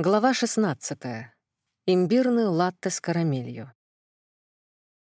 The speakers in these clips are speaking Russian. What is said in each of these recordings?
Глава 16. Имбирный латте с карамелью.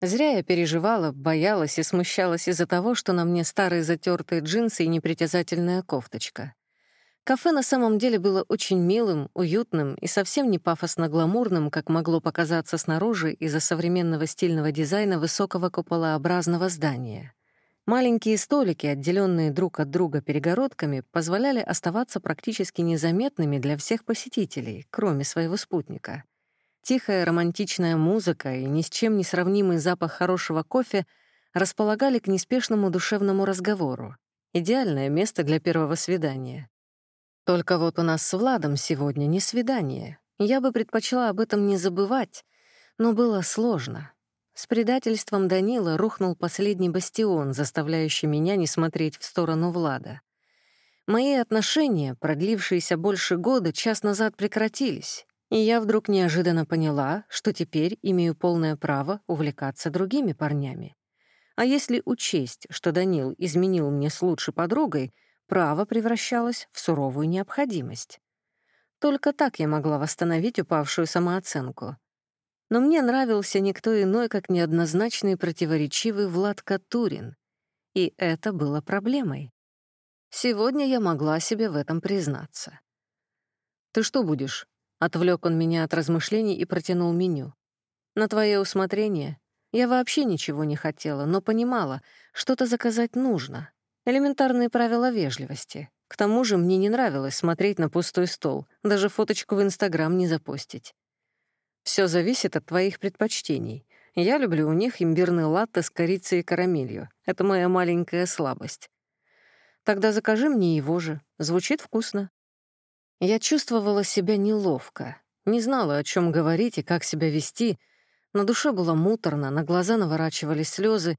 Зря я переживала, боялась и смущалась из-за того, что на мне старые затертые джинсы и непритязательная кофточка. Кафе на самом деле было очень милым, уютным и совсем не пафосно-гламурным, как могло показаться снаружи из-за современного стильного дизайна высокого куполообразного здания — Маленькие столики, отделенные друг от друга перегородками, позволяли оставаться практически незаметными для всех посетителей, кроме своего спутника. Тихая романтичная музыка и ни с чем не сравнимый запах хорошего кофе располагали к неспешному душевному разговору. Идеальное место для первого свидания. Только вот у нас с Владом сегодня не свидание. Я бы предпочла об этом не забывать, но было сложно. С предательством Данила рухнул последний бастион, заставляющий меня не смотреть в сторону Влада. Мои отношения, продлившиеся больше года, час назад прекратились, и я вдруг неожиданно поняла, что теперь имею полное право увлекаться другими парнями. А если учесть, что Данил изменил мне с лучшей подругой, право превращалось в суровую необходимость. Только так я могла восстановить упавшую самооценку но мне нравился никто иной, как неоднозначный противоречивый Влад Катурин. И это было проблемой. Сегодня я могла себе в этом признаться. «Ты что будешь?» — отвлек он меня от размышлений и протянул меню. «На твое усмотрение. Я вообще ничего не хотела, но понимала, что-то заказать нужно. Элементарные правила вежливости. К тому же мне не нравилось смотреть на пустой стол, даже фоточку в Инстаграм не запостить. Все зависит от твоих предпочтений. Я люблю у них имбирный латте с корицей и карамелью. Это моя маленькая слабость. Тогда закажи мне его же. Звучит вкусно. Я чувствовала себя неловко. Не знала, о чем говорить и как себя вести. На душе было муторно, на глаза наворачивались слезы.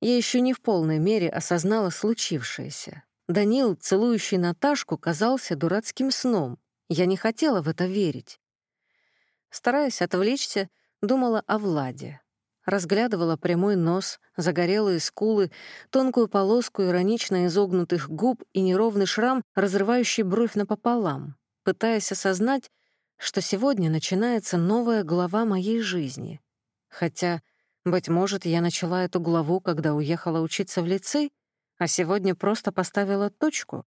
Я еще не в полной мере осознала случившееся. Данил, целующий Наташку, казался дурацким сном. Я не хотела в это верить. Стараясь отвлечься, думала о Владе. Разглядывала прямой нос, загорелые скулы, тонкую полоску иронично изогнутых губ и неровный шрам, разрывающий бровь напополам, пытаясь осознать, что сегодня начинается новая глава моей жизни. Хотя, быть может, я начала эту главу, когда уехала учиться в лицей, а сегодня просто поставила точку.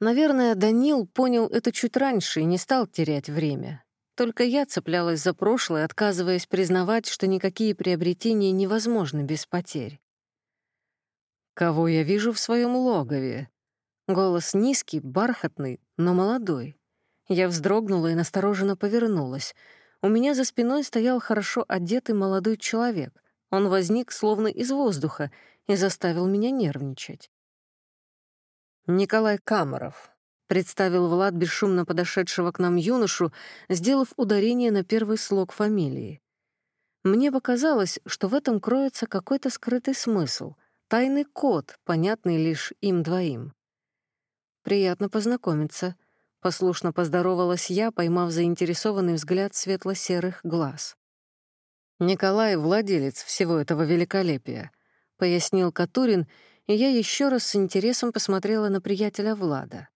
Наверное, Данил понял это чуть раньше и не стал терять время. Только я цеплялась за прошлое, отказываясь признавать, что никакие приобретения невозможны без потерь. «Кого я вижу в своем логове?» Голос низкий, бархатный, но молодой. Я вздрогнула и настороженно повернулась. У меня за спиной стоял хорошо одетый молодой человек. Он возник словно из воздуха и заставил меня нервничать. Николай Камаров, представил Влад бесшумно подошедшего к нам юношу, сделав ударение на первый слог фамилии. Мне показалось, что в этом кроется какой-то скрытый смысл, тайный код, понятный лишь им двоим. «Приятно познакомиться», — послушно поздоровалась я, поймав заинтересованный взгляд светло-серых глаз. «Николай — владелец всего этого великолепия», — пояснил Катурин, и я еще раз с интересом посмотрела на приятеля Влада.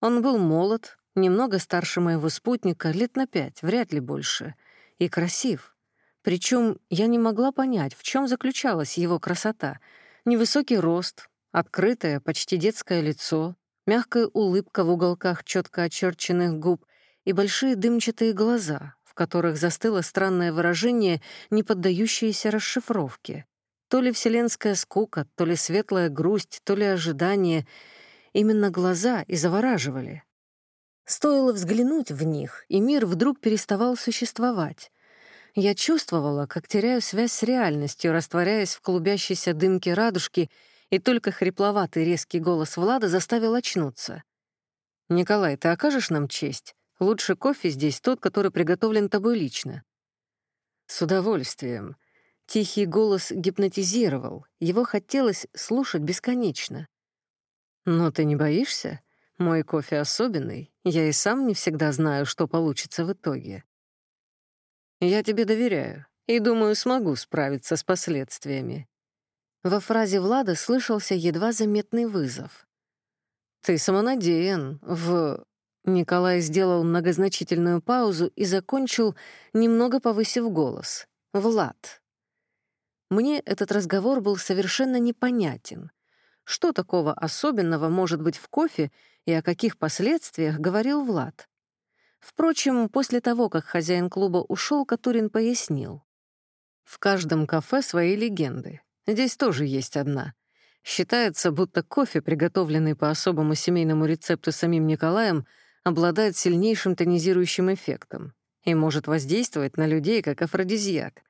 Он был молод, немного старше моего спутника, лет на пять, вряд ли больше, и красив. Причем я не могла понять, в чем заключалась его красота. Невысокий рост, открытое, почти детское лицо, мягкая улыбка в уголках четко очерченных губ и большие дымчатые глаза, в которых застыло странное выражение, не поддающееся расшифровке. То ли вселенская скука, то ли светлая грусть, то ли ожидание — Именно глаза и завораживали. Стоило взглянуть в них, и мир вдруг переставал существовать. Я чувствовала, как теряю связь с реальностью, растворяясь в клубящейся дымке радужки, и только хрипловатый резкий голос Влада заставил очнуться. «Николай, ты окажешь нам честь? Лучше кофе здесь тот, который приготовлен тобой лично». «С удовольствием». Тихий голос гипнотизировал, его хотелось слушать бесконечно. «Но ты не боишься? Мой кофе особенный. Я и сам не всегда знаю, что получится в итоге. Я тебе доверяю и, думаю, смогу справиться с последствиями». Во фразе Влада слышался едва заметный вызов. «Ты самонадеян в...» Николай сделал многозначительную паузу и закончил, немного повысив голос. «Влад». Мне этот разговор был совершенно непонятен. Что такого особенного может быть в кофе и о каких последствиях говорил Влад? Впрочем, после того, как хозяин клуба ушел, Катурин пояснил. В каждом кафе свои легенды. Здесь тоже есть одна. Считается, будто кофе, приготовленный по особому семейному рецепту самим Николаем, обладает сильнейшим тонизирующим эффектом и может воздействовать на людей как афродизиак,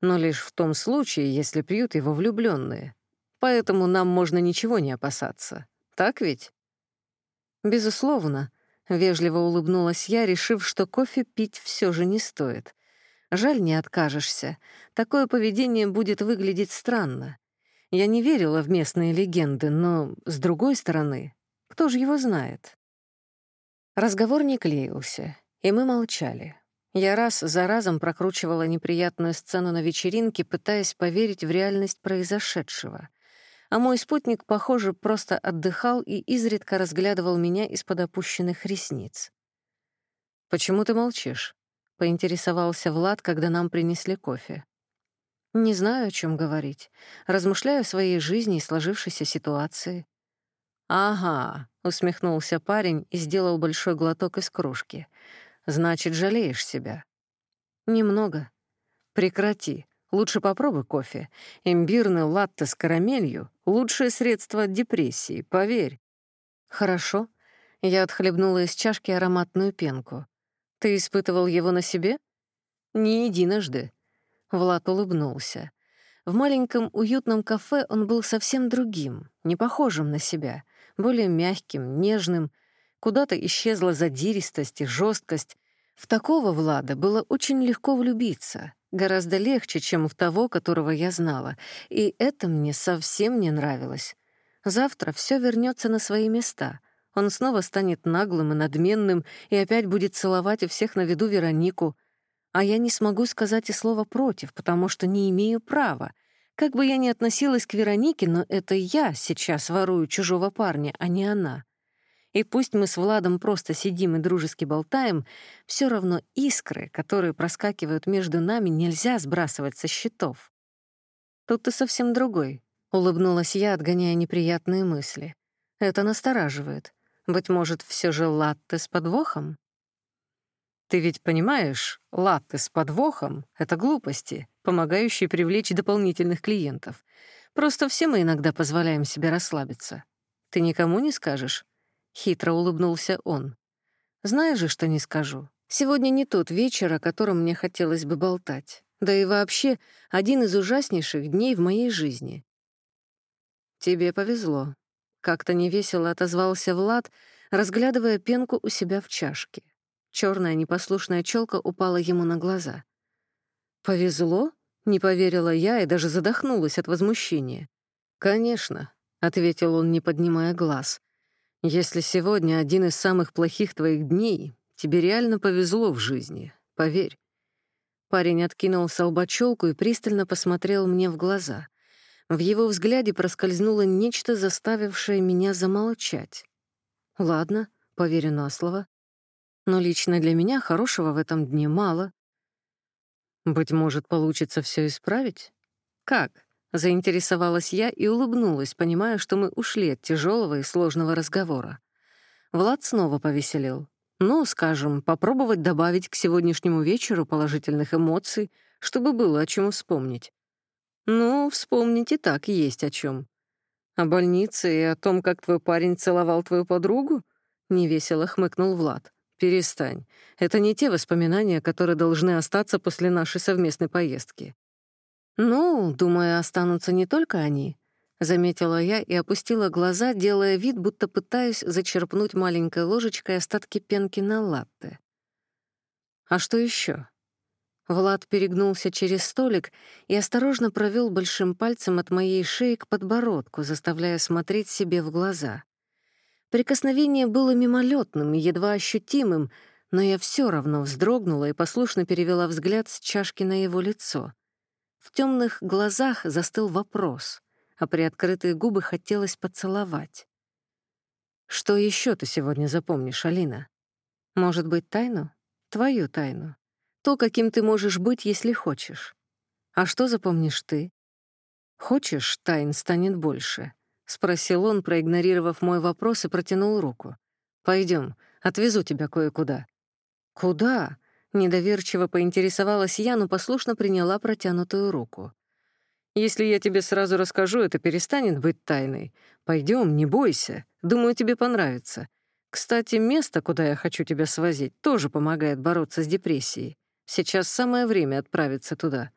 но лишь в том случае, если пьют его влюбленные. Поэтому нам можно ничего не опасаться. Так ведь? Безусловно, вежливо улыбнулась я, решив, что кофе пить все же не стоит. Жаль, не откажешься. Такое поведение будет выглядеть странно. Я не верила в местные легенды, но, с другой стороны, кто же его знает? Разговор не клеился, и мы молчали. Я раз за разом прокручивала неприятную сцену на вечеринке, пытаясь поверить в реальность произошедшего. А мой спутник, похоже, просто отдыхал и изредка разглядывал меня из-под опущенных ресниц. «Почему ты молчишь?» — поинтересовался Влад, когда нам принесли кофе. «Не знаю, о чем говорить. Размышляю о своей жизни и сложившейся ситуации. «Ага», — усмехнулся парень и сделал большой глоток из кружки. «Значит, жалеешь себя?» «Немного». «Прекрати. Лучше попробуй кофе. Имбирный латте с карамелью — лучшее средство от депрессии, поверь». «Хорошо». Я отхлебнула из чашки ароматную пенку. «Ты испытывал его на себе?» «Не единожды». Влад улыбнулся. В маленьком уютном кафе он был совсем другим, не похожим на себя более мягким, нежным. Куда-то исчезла задиристость и жесткость. В такого Влада было очень легко влюбиться, гораздо легче, чем в того, которого я знала, и это мне совсем не нравилось. Завтра все вернется на свои места. Он снова станет наглым и надменным и опять будет целовать у всех на виду Веронику. А я не смогу сказать и слова против, потому что не имею права — как бы я ни относилась к Веронике, но это я сейчас ворую чужого парня, а не она. И пусть мы с Владом просто сидим и дружески болтаем, все равно искры, которые проскакивают между нами, нельзя сбрасывать со счетов. Тут ты совсем другой, — улыбнулась я, отгоняя неприятные мысли. Это настораживает. Быть может, все же латте с подвохом? Ты ведь понимаешь, латте с подвохом — это глупости, помогающие привлечь дополнительных клиентов. Просто все мы иногда позволяем себе расслабиться. Ты никому не скажешь?» Хитро улыбнулся он. «Знаешь же, что не скажу. Сегодня не тот вечер, о котором мне хотелось бы болтать. Да и вообще, один из ужаснейших дней в моей жизни». «Тебе повезло», — как-то невесело отозвался Влад, разглядывая пенку у себя в чашке. Черная непослушная челка упала ему на глаза. «Повезло?» — не поверила я и даже задохнулась от возмущения. «Конечно», — ответил он, не поднимая глаз. «Если сегодня один из самых плохих твоих дней, тебе реально повезло в жизни, поверь». Парень откинул с и пристально посмотрел мне в глаза. В его взгляде проскользнуло нечто, заставившее меня замолчать. «Ладно, поверю на слово но лично для меня хорошего в этом дне мало. Быть может, получится все исправить? Как? Заинтересовалась я и улыбнулась, понимая, что мы ушли от тяжелого и сложного разговора. Влад снова повеселел. Ну, скажем, попробовать добавить к сегодняшнему вечеру положительных эмоций, чтобы было о чем вспомнить. Ну, вспомнить и так есть о чем. О больнице и о том, как твой парень целовал твою подругу? Невесело хмыкнул Влад. «Перестань. Это не те воспоминания, которые должны остаться после нашей совместной поездки». «Ну, думаю, останутся не только они», — заметила я и опустила глаза, делая вид, будто пытаюсь зачерпнуть маленькой ложечкой остатки пенки на латте. «А что еще? Влад перегнулся через столик и осторожно провел большим пальцем от моей шеи к подбородку, заставляя смотреть себе в глаза. Прикосновение было мимолетным и едва ощутимым, но я все равно вздрогнула и послушно перевела взгляд с чашки на его лицо. В темных глазах застыл вопрос, а приоткрытые губы хотелось поцеловать. «Что еще ты сегодня запомнишь, Алина?» Может быть, тайну? Твою тайну. То, каким ты можешь быть, если хочешь. А что запомнишь ты? Хочешь, тайн станет больше? Спросил он, проигнорировав мой вопрос, и протянул руку. Пойдем, отвезу тебя кое-куда. Куда? Недоверчиво поинтересовалась я, но послушно приняла протянутую руку. Если я тебе сразу расскажу, это перестанет быть тайной. Пойдем, не бойся. Думаю, тебе понравится. Кстати, место, куда я хочу тебя свозить, тоже помогает бороться с депрессией. Сейчас самое время отправиться туда.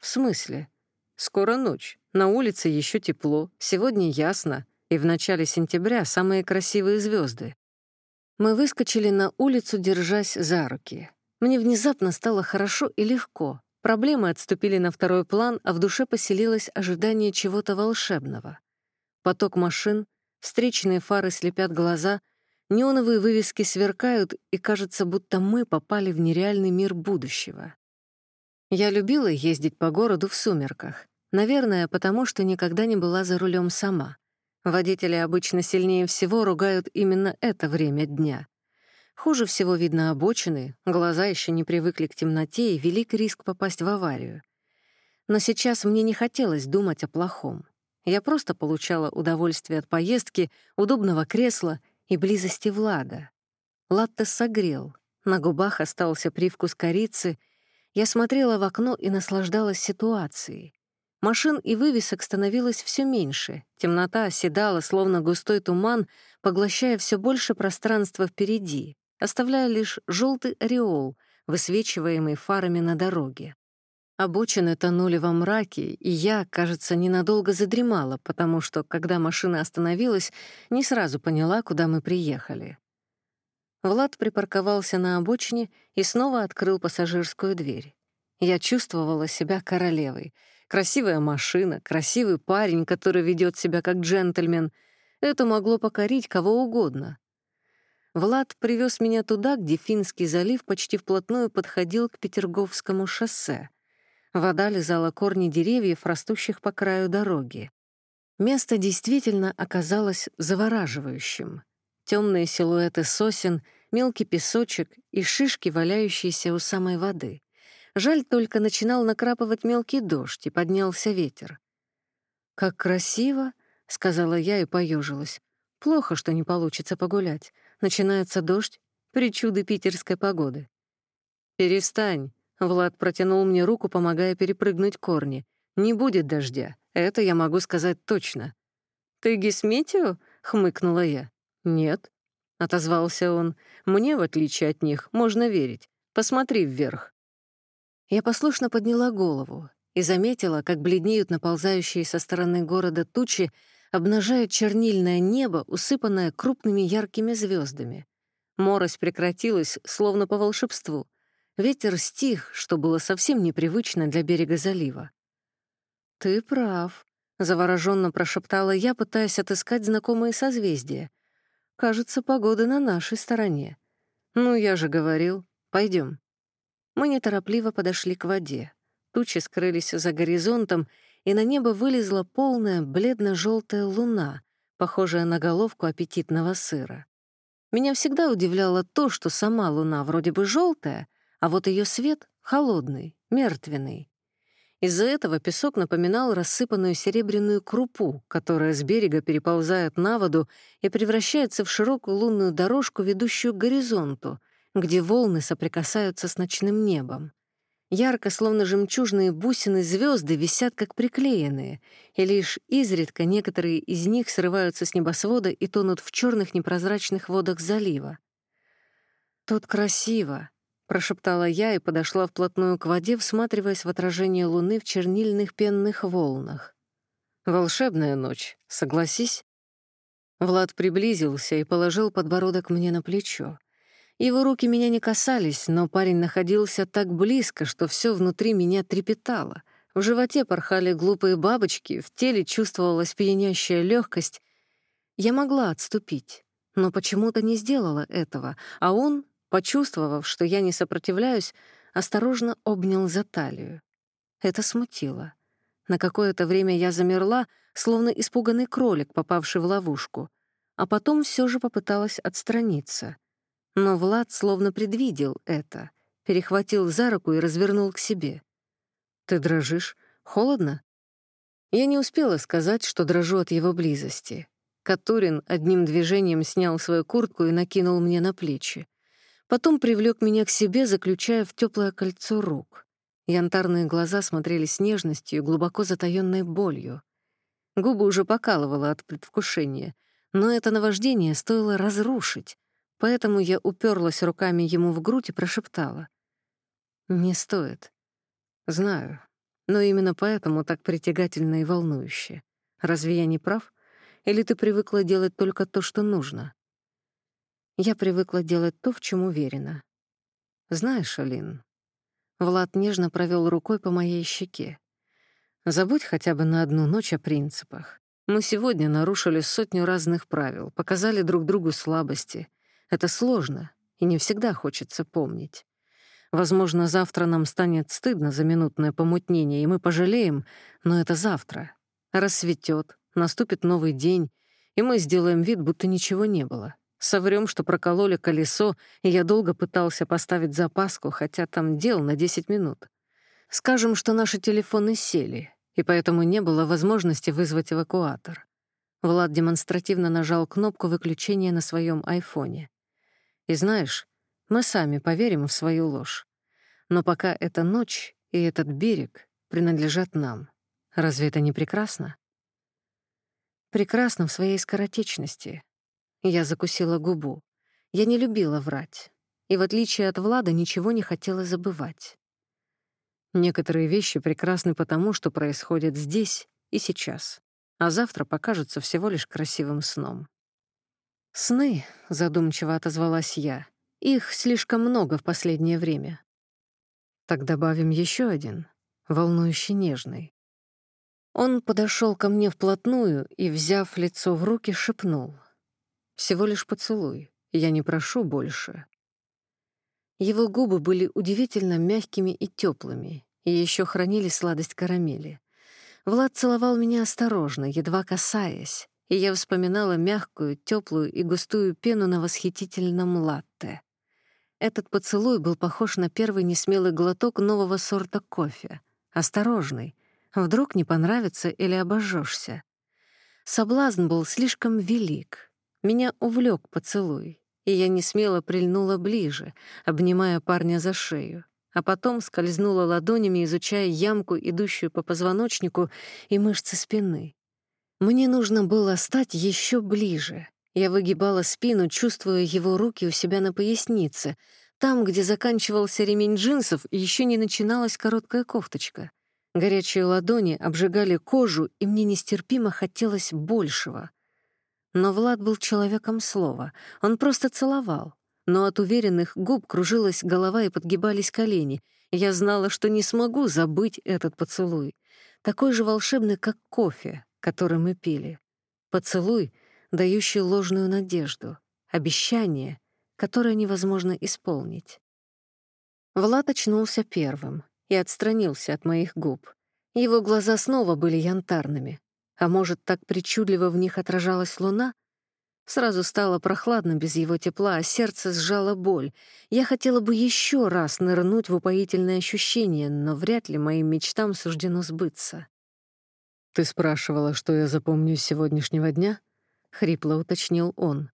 В смысле? Скоро ночь. На улице еще тепло, сегодня ясно, и в начале сентября самые красивые звезды. Мы выскочили на улицу, держась за руки. Мне внезапно стало хорошо и легко. Проблемы отступили на второй план, а в душе поселилось ожидание чего-то волшебного. Поток машин, встречные фары слепят глаза, неоновые вывески сверкают, и кажется, будто мы попали в нереальный мир будущего. Я любила ездить по городу в сумерках. Наверное, потому что никогда не была за рулем сама. Водители обычно сильнее всего ругают именно это время дня. Хуже всего видно обочины, глаза еще не привыкли к темноте и велик риск попасть в аварию. Но сейчас мне не хотелось думать о плохом. Я просто получала удовольствие от поездки, удобного кресла и близости Влада. Латте согрел, на губах остался привкус корицы. Я смотрела в окно и наслаждалась ситуацией. Машин и вывесок становилось все меньше, темнота оседала, словно густой туман, поглощая все больше пространства впереди оставляя лишь желтый ореол, высвечиваемый фарами на дороге. Обочины тонули во мраке, и я, кажется, ненадолго задремала, потому что, когда машина остановилась, не сразу поняла, куда мы приехали. Влад припарковался на обочине и снова открыл пассажирскую дверь. Я чувствовала себя королевой. Красивая машина, красивый парень, который ведет себя как джентльмен. Это могло покорить кого угодно. Влад привез меня туда, где Финский залив почти вплотную подходил к Петерговскому шоссе. Вода лизала корни деревьев, растущих по краю дороги. Место действительно оказалось завораживающим. Темные силуэты сосен, мелкий песочек и шишки, валяющиеся у самой воды. Жаль, только начинал накрапывать мелкий дождь, и поднялся ветер. «Как красиво!» — сказала я и поежилась. «Плохо, что не получится погулять. Начинается дождь, причуды питерской погоды. «Перестань», — Влад протянул мне руку, помогая перепрыгнуть корни. «Не будет дождя, это я могу сказать точно». «Ты гисметио?» — хмыкнула я. «Нет», — отозвался он. «Мне, в отличие от них, можно верить. Посмотри вверх». Я послушно подняла голову и заметила, как бледнеют наползающие со стороны города тучи, обнажая чернильное небо, усыпанное крупными яркими звездами. Морось прекратилась, словно по волшебству. Ветер стих, что было совсем непривычно для берега залива. «Ты прав», — завороженно прошептала я, пытаясь отыскать знакомые созвездия. «Кажется, погода на нашей стороне». «Ну, я же говорил. Пойдем. Мы неторопливо подошли к воде. Тучи скрылись за горизонтом, и на небо вылезла полная бледно-желтая луна, похожая на головку аппетитного сыра. Меня всегда удивляло то, что сама луна вроде бы желтая, а вот ее свет — холодный, мертвенный. Из-за этого песок напоминал рассыпанную серебряную крупу, которая с берега переползает на воду и превращается в широкую лунную дорожку, ведущую к горизонту, где волны соприкасаются с ночным небом. Ярко, словно жемчужные бусины, звезды висят как приклеенные, и лишь изредка некоторые из них срываются с небосвода и тонут в черных непрозрачных водах залива. «Тут красиво», — прошептала я и подошла вплотную к воде, всматриваясь в отражение луны в чернильных пенных волнах. «Волшебная ночь, согласись?» Влад приблизился и положил подбородок мне на плечо. Его руки меня не касались, но парень находился так близко, что все внутри меня трепетало. В животе порхали глупые бабочки, в теле чувствовалась пьянящая легкость. Я могла отступить, но почему-то не сделала этого, а он, почувствовав, что я не сопротивляюсь, осторожно обнял за талию. Это смутило. На какое-то время я замерла, словно испуганный кролик, попавший в ловушку, а потом все же попыталась отстраниться. Но Влад словно предвидел это, перехватил за руку и развернул к себе. «Ты дрожишь? Холодно?» Я не успела сказать, что дрожу от его близости. Катурин одним движением снял свою куртку и накинул мне на плечи. Потом привлек меня к себе, заключая в теплое кольцо рук. Янтарные глаза смотрели с нежностью и глубоко затаённой болью. Губы уже покалывало от предвкушения, но это наваждение стоило разрушить, поэтому я уперлась руками ему в грудь и прошептала. «Не стоит. Знаю, но именно поэтому так притягательно и волнующе. Разве я не прав?» Или ты привыкла делать только то, что нужно? Я привыкла делать то, в чем уверена. Знаешь, Алин, Влад нежно провел рукой по моей щеке. Забудь хотя бы на одну ночь о принципах. Мы сегодня нарушили сотню разных правил, показали друг другу слабости. Это сложно, и не всегда хочется помнить. Возможно, завтра нам станет стыдно за минутное помутнение, и мы пожалеем, но это завтра. Рассветет, Наступит новый день, и мы сделаем вид, будто ничего не было. Соврём, что прокололи колесо, и я долго пытался поставить запаску, хотя там дел на 10 минут. Скажем, что наши телефоны сели, и поэтому не было возможности вызвать эвакуатор. Влад демонстративно нажал кнопку выключения на своем айфоне. И знаешь, мы сами поверим в свою ложь. Но пока эта ночь и этот берег принадлежат нам. Разве это не прекрасно? прекрасна в своей скоротечности. Я закусила губу. Я не любила врать. И в отличие от Влада ничего не хотела забывать. Некоторые вещи прекрасны потому, что происходят здесь и сейчас, а завтра покажутся всего лишь красивым сном. «Сны», — задумчиво отозвалась я, — «их слишком много в последнее время». Так добавим еще один, волнующий нежный. Он подошел ко мне вплотную и, взяв лицо в руки, шепнул. «Всего лишь поцелуй. Я не прошу больше». Его губы были удивительно мягкими и теплыми, и еще хранили сладость карамели. Влад целовал меня осторожно, едва касаясь, и я вспоминала мягкую, теплую и густую пену на восхитительном латте. Этот поцелуй был похож на первый несмелый глоток нового сорта кофе. Осторожный, Вдруг не понравится или обожжешься. Соблазн был слишком велик. Меня увлек поцелуй, и я не смело прильнула ближе, обнимая парня за шею, а потом скользнула ладонями, изучая ямку, идущую по позвоночнику и мышцы спины. Мне нужно было стать еще ближе. Я выгибала спину, чувствуя его руки у себя на пояснице, там, где заканчивался ремень джинсов еще не начиналась короткая кофточка — Горячие ладони обжигали кожу, и мне нестерпимо хотелось большего. Но Влад был человеком слова. Он просто целовал. Но от уверенных губ кружилась голова и подгибались колени. Я знала, что не смогу забыть этот поцелуй. Такой же волшебный, как кофе, который мы пили. Поцелуй, дающий ложную надежду. Обещание, которое невозможно исполнить. Влад очнулся первым и отстранился от моих губ. Его глаза снова были янтарными. А может, так причудливо в них отражалась луна? Сразу стало прохладно без его тепла, а сердце сжало боль. Я хотела бы еще раз нырнуть в упоительное ощущение, но вряд ли моим мечтам суждено сбыться. «Ты спрашивала, что я запомню из сегодняшнего дня?» — хрипло уточнил он.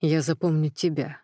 «Я запомню тебя.